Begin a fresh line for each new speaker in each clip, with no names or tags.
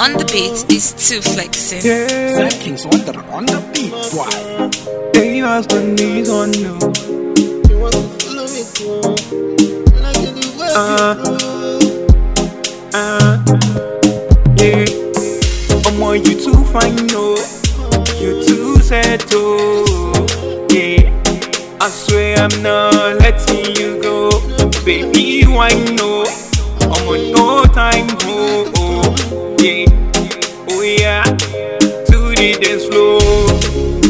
on the beat is too flexing.
Yeah,
Seconds wonder on the beat, boy.
they ask my knees on you.
You want to follow me through. And I can do what
Uh, uh, yeah. I'm on you too fine, no. You too settled. Yeah. I swear I'm not letting you go. Baby, why To the dance floor.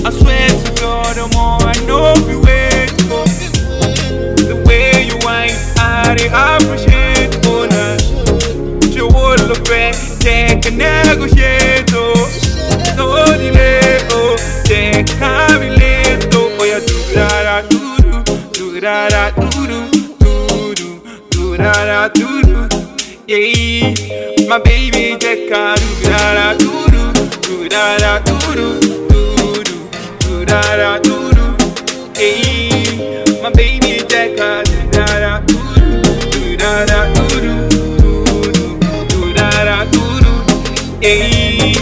I swear to God, the more I know you wait for. The way you whine, I appreciate, oh, nah. Your whole of it, take a negotiate, oh. No delay, oh. Take a relate, oh. Oh, yeah, do da da do do, do da da do do, do do, do da da do do. Yeah, my baby, take a do da da do, do da da do do, do do, do da da do do. Hey, my baby, uh, take a do da da do do, do da da do do, do do, da da do do. Hey,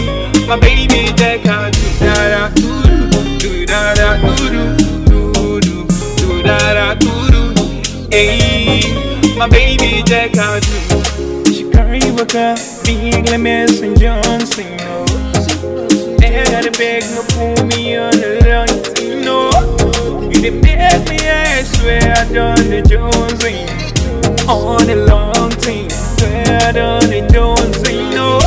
my baby, uh, take a do da da do do, do da da do do, do do, do da da do do. Hey, my baby, take a do. She carry with her big lemons and Johnson. They beg no pull me on the long no. You did make me, I swear I done the Jonesing. On the long thing, swear I done the Jonesing, no.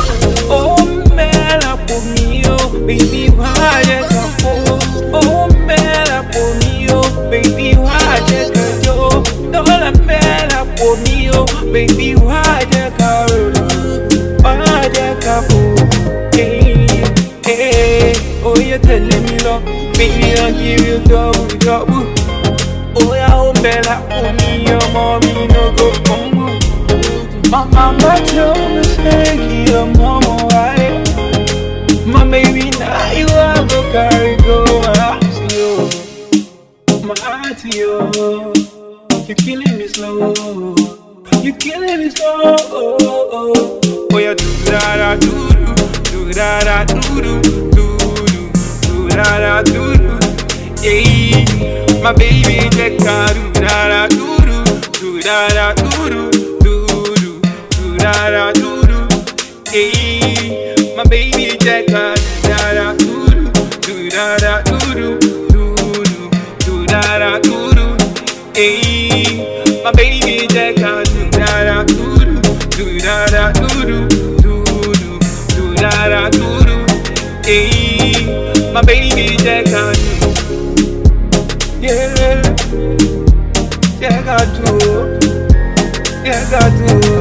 Oh, man, I put me, oh, baby, why you come for? Oh, man, I put me, oh, baby, why come yo? Don't let me, I put me, oh, baby, why you're telling me love, baby, I'll give you double, double. Oh, yeah, oh, Bella, oh, me, your mommy, no go, come My mama told me, say, your mama, why? My baby, now you are go carry go, my heart to you, my heart to you. You're killing me slow, you're killing me slow. Oh, yeah, do da da do do, do da da do do, my baby, take a do da da do do, do da da do do, do do, do da da do. Hey, my baby take a do da da do do, do da da do do, do do, do da da do. Hey, my baby take a do da da do do, do da da do do, do do, do da da do. Hey, my baby take. Yeah, yeah, I do. Yeah, I do.